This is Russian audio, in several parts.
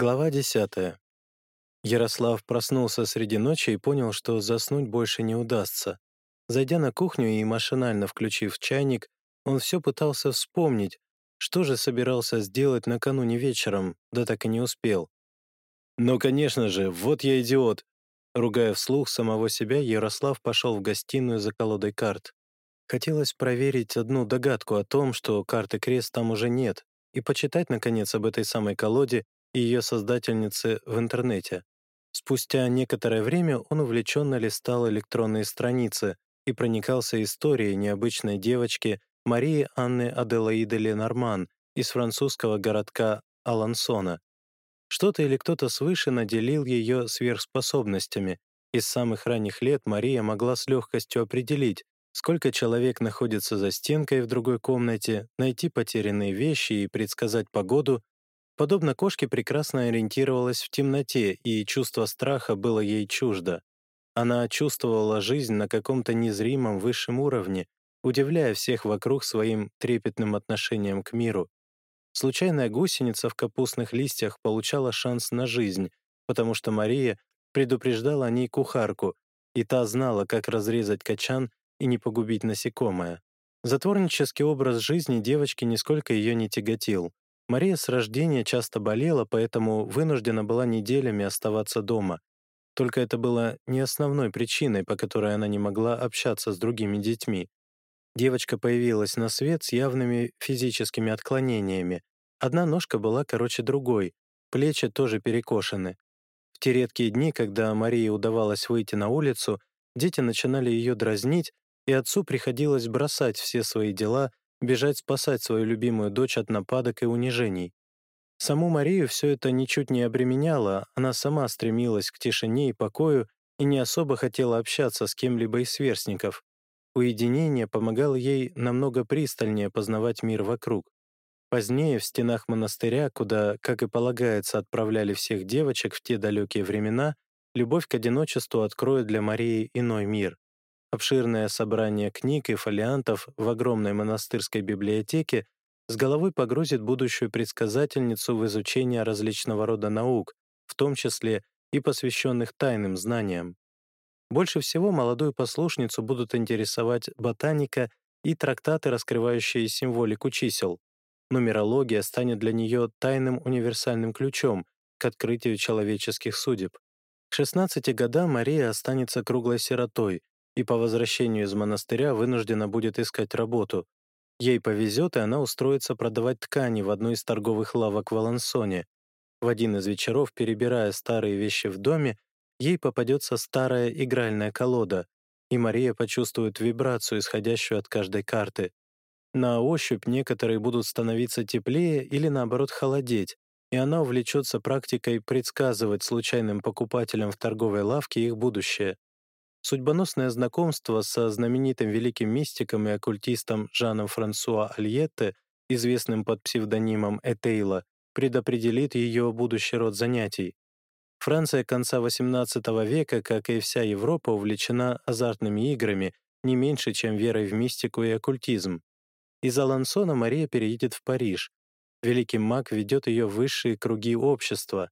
Глава 10. Ярослав проснулся среди ночи и понял, что заснуть больше не удастся. Зайдя на кухню и машинально включив чайник, он все пытался вспомнить, что же собирался сделать накануне вечером, да так и не успел. «Ну, конечно же, вот я идиот!» Ругая вслух самого себя, Ярослав пошел в гостиную за колодой карт. Хотелось проверить одну догадку о том, что карты крест там уже нет, и почитать, наконец, об этой самой колоде и ее создательнице в интернете. Спустя некоторое время он увлеченно листал электронные страницы и проникался историей необычной девочки Марии Анны Аделаиды Ленорман из французского городка Алансона. Что-то или кто-то свыше наделил ее сверхспособностями, и с самых ранних лет Мария могла с легкостью определить, сколько человек находится за стенкой в другой комнате, найти потерянные вещи и предсказать погоду Подобно кошке прекрасно ориентировалась в темноте, и чувство страха было ей чуждо. Она чувствовала жизнь на каком-то незримом высшем уровне, удивляя всех вокруг своим трепетным отношением к миру. Случайная гусеница в капустных листьях получала шанс на жизнь, потому что Мария предупреждала о ней кухарку, и та знала, как разрезать качан и не погубить насекомое. Затворнический образ жизни девочки нисколько ее не тяготил. Мария с рождения часто болела, поэтому вынуждена была неделями оставаться дома. Только это было не основной причиной, по которой она не могла общаться с другими детьми. Девочка появилась на свет с явными физическими отклонениями. Одна ножка была короче другой, плечи тоже перекошены. В те редкие дни, когда Марии удавалось выйти на улицу, дети начинали ее дразнить, и отцу приходилось бросать все свои дела бежать спасать свою любимую дочь от нападок и унижений. Саму Марию все это ничуть не обременяло, она сама стремилась к тишине и покою и не особо хотела общаться с кем-либо из сверстников. Уединение помогало ей намного пристальнее познавать мир вокруг. Позднее в стенах монастыря, куда, как и полагается, отправляли всех девочек в те далекие времена, любовь к одиночеству откроет для Марии иной мир. Обширное собрание книг и фолиантов в огромной монастырской библиотеке с головой погрузит будущую предсказательницу в изучение различного рода наук, в том числе и посвященных тайным знаниям. Больше всего молодую послушницу будут интересовать ботаника и трактаты, раскрывающие символику чисел. Нумерология станет для нее тайным универсальным ключом к открытию человеческих судеб. К 16 годам Мария останется круглой сиротой, и по возвращению из монастыря вынуждена будет искать работу. Ей повезет, и она устроится продавать ткани в одной из торговых лавок в Алансоне. В один из вечеров, перебирая старые вещи в доме, ей попадется старая игральная колода, и Мария почувствует вибрацию, исходящую от каждой карты. На ощупь некоторые будут становиться теплее или, наоборот, холодеть, и она увлечется практикой предсказывать случайным покупателям в торговой лавке их будущее. Судьбоносное знакомство со знаменитым великим мистиком и оккультистом Жаном Франсуа Альетте, известным под псевдонимом Этейла, предопределит ее будущий род занятий. Франция конца XVIII века, как и вся Европа, увлечена азартными играми не меньше, чем верой в мистику и оккультизм. Из Алансона Мария переедет в Париж. Великий маг ведет ее в высшие круги общества,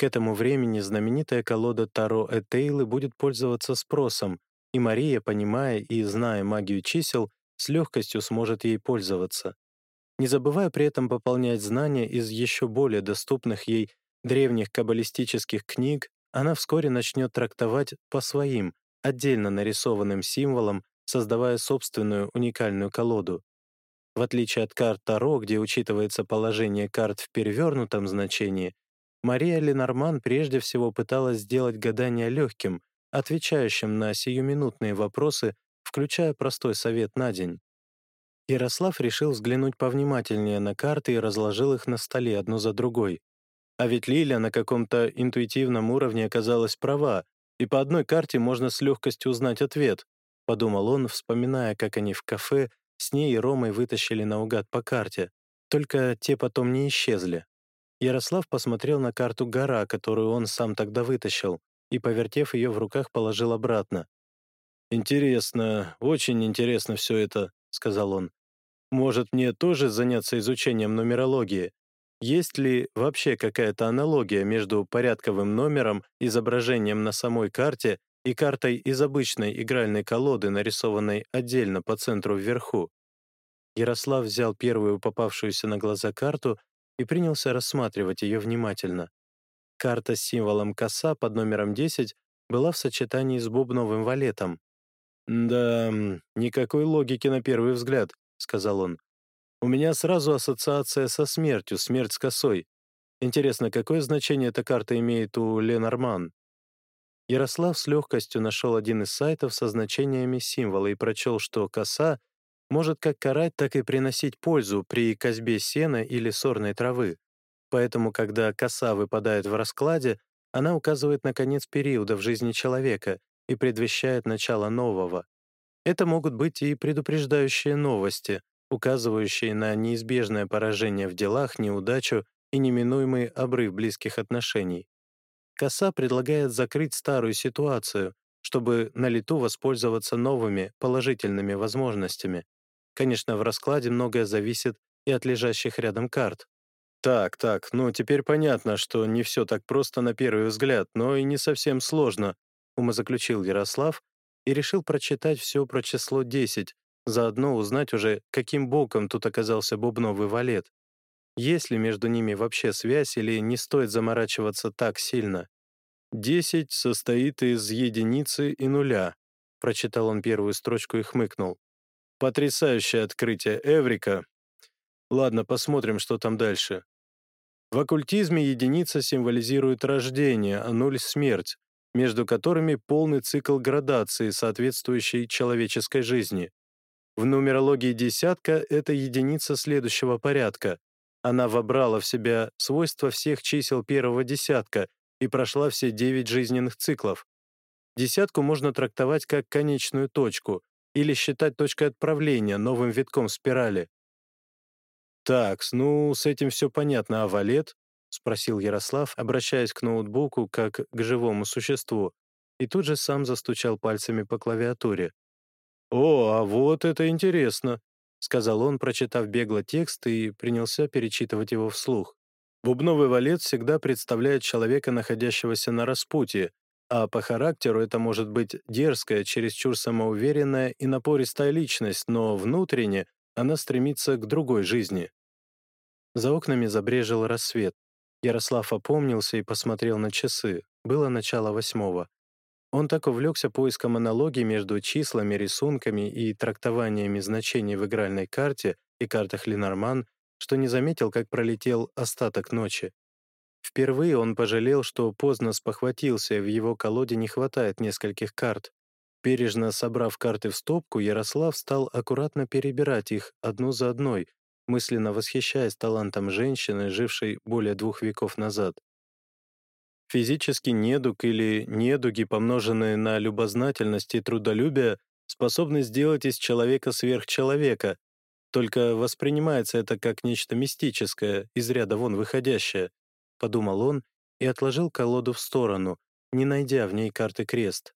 к этому времени знаменитая колода Таро Этейлы будет пользоваться спросом, и Мария, понимая и зная магию чисел, с легкостью сможет ей пользоваться. Не забывая при этом пополнять знания из еще более доступных ей древних каббалистических книг, она вскоре начнет трактовать по своим, отдельно нарисованным символам, создавая собственную уникальную колоду. В отличие от карт Таро, где учитывается положение карт в перевернутом значении, Мария Ленорман прежде всего пыталась сделать гадание легким, отвечающим на сиюминутные вопросы, включая простой совет на день. Ярослав решил взглянуть повнимательнее на карты и разложил их на столе одну за другой. А ведь Лиля на каком-то интуитивном уровне оказалась права, и по одной карте можно с легкостью узнать ответ, подумал он, вспоминая, как они в кафе с ней и Ромой вытащили наугад по карте. Только те потом не исчезли. Ярослав посмотрел на карту гора, которую он сам тогда вытащил, и, повертев ее в руках, положил обратно. «Интересно, очень интересно все это», — сказал он. «Может, мне тоже заняться изучением нумерологии? есть ли вообще какая-то аналогия между порядковым номером, изображением на самой карте и картой из обычной игральной колоды, нарисованной отдельно по центру вверху. Ярослав взял первую попавшуюся на глаза карту и принялся рассматривать ее внимательно. Карта с символом коса под номером 10 была в сочетании с бубновым валетом. «Да, никакой логики на первый взгляд», — сказал он. «У меня сразу ассоциация со смертью, смерть с косой. Интересно, какое значение эта карта имеет у Ленорман?» Ярослав с легкостью нашел один из сайтов со значениями символа и прочел, что коса может как карать, так и приносить пользу при козьбе сена или сорной травы. Поэтому, когда коса выпадает в раскладе, она указывает на конец периода в жизни человека и предвещает начало нового. Это могут быть и предупреждающие новости, указывающие на неизбежное поражение в делах, неудачу и неминуемый обрыв близких отношений. Коса предлагает закрыть старую ситуацию, чтобы на лету воспользоваться новыми положительными возможностями. Конечно, в раскладе многое зависит и от лежащих рядом карт. Так, так, ну теперь понятно, что не все так просто на первый взгляд, но и не совсем сложно, умозаключил Ярослав и решил прочитать все про число 10, заодно узнать уже, каким боком тут оказался бубновый валет. Есть ли между ними вообще связь или не стоит заморачиваться так сильно? «Десять состоит из единицы и нуля», — прочитал он первую строчку и хмыкнул. «Потрясающее открытие Эврика. Ладно, посмотрим, что там дальше. В оккультизме единица символизирует рождение, а нуль — смерть, между которыми полный цикл градации, соответствующей человеческой жизни. В нумерологии десятка — это единица следующего порядка. Она вобрала в себя свойства всех чисел первого десятка и прошла все девять жизненных циклов. Десятку можно трактовать как конечную точку или считать точкой отправления новым витком спирали. «Так, ну, с этим все понятно, а валет?» — спросил Ярослав, обращаясь к ноутбуку как к живому существу, и тут же сам застучал пальцами по клавиатуре. «О, а вот это интересно!» — сказал он, прочитав бегло текст и принялся перечитывать его вслух. Бубновый валет всегда представляет человека, находящегося на распутье, а по характеру это может быть дерзкая, чересчур самоуверенная и напористая личность, но внутренне она стремится к другой жизни. За окнами забрежил рассвет. Ярослав опомнился и посмотрел на часы. Было начало восьмого. Он так увлекся поиском аналогий между числами, рисунками и трактованиями значений в игральной карте и картах Ленорман, что не заметил, как пролетел остаток ночи. Впервые он пожалел, что поздно спохватился, в его колоде не хватает нескольких карт. Бережно собрав карты в стопку, Ярослав стал аккуратно перебирать их одну за одной, мысленно восхищаясь талантом женщины, жившей более двух веков назад. Физический недуг или недуги, помноженные на любознательность и трудолюбие, способны сделать из человека сверхчеловека, только воспринимается это как нечто мистическое, из ряда вон выходящее, подумал он и отложил колоду в сторону, не найдя в ней карты крест.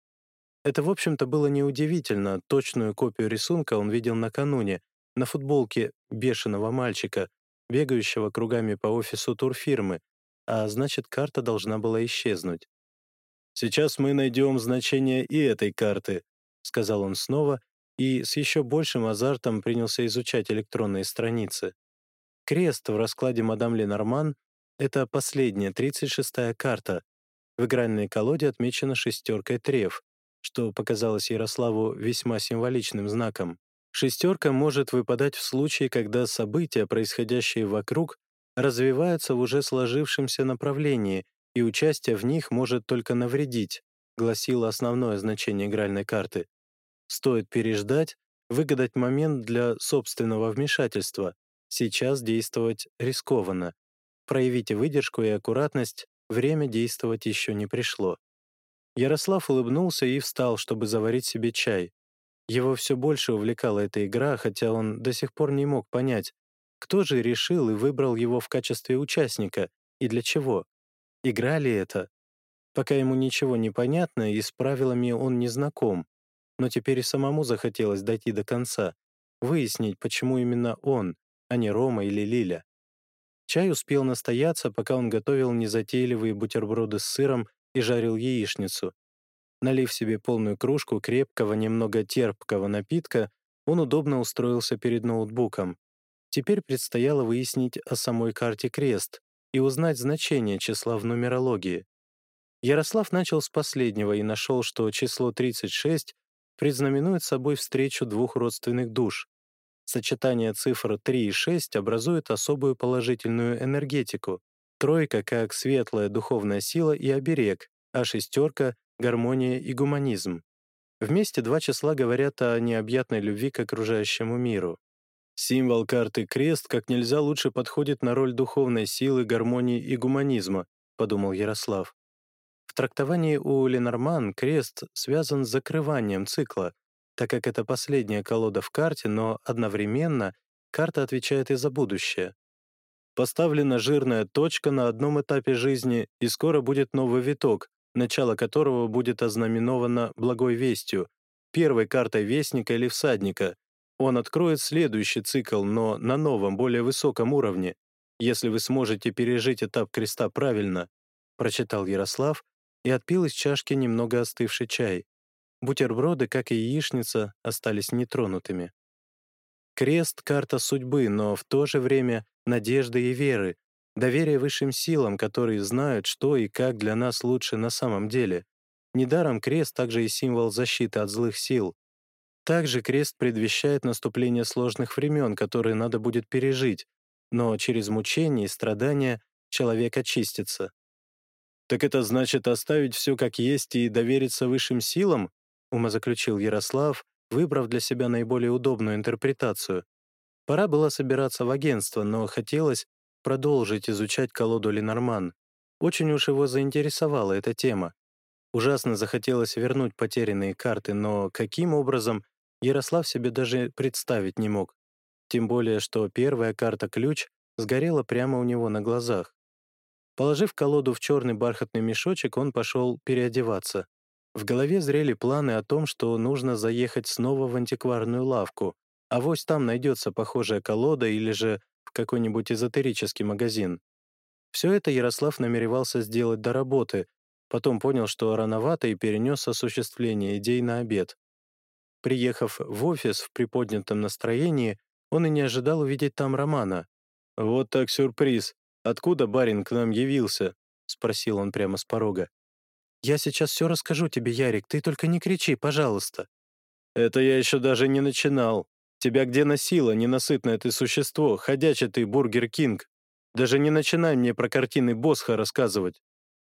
Это, в общем-то, было неудивительно, точную копию рисунка он видел накануне, на футболке бешеного мальчика, бегающего кругами по офису турфирмы, а значит, карта должна была исчезнуть. «Сейчас мы найдем значение и этой карты», — сказал он снова, и с еще большим азартом принялся изучать электронные страницы. Крест в раскладе мадам Ленорман — это последняя, 36-я карта. В игральной колоде отмечена шестеркой треф, что показалось Ярославу весьма символичным знаком. Шестерка может выпадать в случае, когда события, происходящие вокруг, развиваются в уже сложившемся направлении, и участие в них может только навредить, гласило основное значение игральной карты. Стоит переждать, выгадать момент для собственного вмешательства. Сейчас действовать рискованно. Проявите выдержку и аккуратность, время действовать еще не пришло. Ярослав улыбнулся и встал, чтобы заварить себе чай. Его все больше увлекала эта игра, хотя он до сих пор не мог понять, кто же решил и выбрал его в качестве участника и для чего. Игра ли это? Пока ему ничего не понятно и с правилами он не знаком, но теперь и самому захотелось дойти до конца, выяснить, почему именно он, а не Рома или Лиля. Чай успел настояться, пока он готовил незатейливые бутерброды с сыром и жарил яичницу. Налив себе полную кружку крепкого, немного терпкого напитка, он удобно устроился перед ноутбуком. Теперь предстояло выяснить о самой карте крест и узнать значение числа в нумерологии. Ярослав начал с последнего и нашел, что число 36 предзнаменует собой встречу двух родственных душ. Сочетание цифр 3 и 6 образует особую положительную энергетику. Тройка как светлая духовная сила и оберег, а шестерка — гармония и гуманизм. Вместе два числа говорят о необъятной любви к окружающему миру. Символ карты крест как нельзя лучше подходит на роль духовной силы, гармонии и гуманизма, подумал Ярослав. В трактовании у Ленорман крест связан с закрыванием цикла, так как это последняя колода в карте, но одновременно карта отвечает и за будущее. Поставлена жирная точка на одном этапе жизни, и скоро будет новый виток, начало которого будет ознаменовано благой вестью, первой картой вестника или всадника. Он откроет следующий цикл, но на новом, более высоком уровне, если вы сможете пережить этап креста правильно, прочитал Ярослав и отпил из чашки немного остывший чай. Бутерброды, как и яичница, остались нетронутыми. Крест — карта судьбы, но в то же время надежды и веры, доверие высшим силам, которые знают, что и как для нас лучше на самом деле. Недаром крест также и символ защиты от злых сил. Также крест предвещает наступление сложных времен, которые надо будет пережить, но через мучения и страдания человек очистится. «Так это значит оставить все как есть и довериться высшим силам?» Умозаключил Ярослав, выбрав для себя наиболее удобную интерпретацию. Пора было собираться в агентство, но хотелось продолжить изучать колоду Ленорман. Очень уж его заинтересовала эта тема. Ужасно захотелось вернуть потерянные карты, но каким образом Ярослав себе даже представить не мог. Тем более, что первая карта-ключ сгорела прямо у него на глазах. Положив колоду в черный бархатный мешочек, он пошел переодеваться. В голове зрели планы о том, что нужно заехать снова в антикварную лавку, а вось там найдется похожая колода или же в какой-нибудь эзотерический магазин. Все это Ярослав намеревался сделать до работы, потом понял, что рановато и перенес осуществление идей на обед. Приехав в офис в приподнятом настроении, он и не ожидал увидеть там Романа. «Вот так сюрприз! Откуда барин к нам явился?» — спросил он прямо с порога. «Я сейчас все расскажу тебе, Ярик, ты только не кричи, пожалуйста». «Это я еще даже не начинал. Тебя где носило, ненасытное ты существо, ходячий ты Burger King? Даже не начинай мне про картины Босха рассказывать».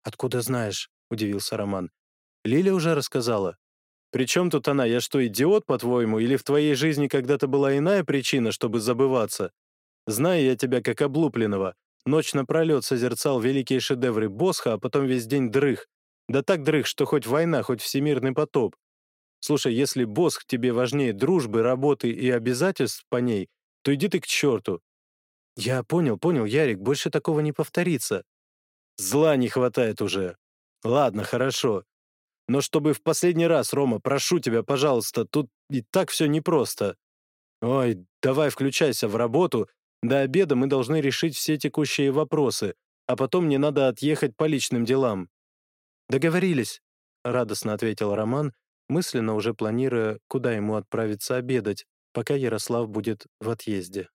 «Откуда знаешь?» — удивился Роман. «Лиля уже рассказала». «При чем тут она? Я что, идиот, по-твоему? Или в твоей жизни когда-то была иная причина, чтобы забываться? Знаю я тебя как облупленного. Ночь напролет созерцал великие шедевры Босха, а потом весь день дрых, да так дрых, что хоть война, хоть всемирный потоп. Слушай, если Босх тебе важнее дружбы, работы и обязательств по ней, то иди ты к черту. Я понял, понял, Ярик, больше такого не повторится. Зла не хватает уже. Ладно, хорошо. Но чтобы в последний раз, Рома, прошу тебя, пожалуйста, тут и так все непросто. Ой, давай включайся в работу. До обеда мы должны решить все текущие вопросы, а потом мне надо отъехать по личным делам. «Договорились», — радостно ответил Роман, мысленно уже планируя, куда ему отправиться обедать, пока Ярослав будет в отъезде.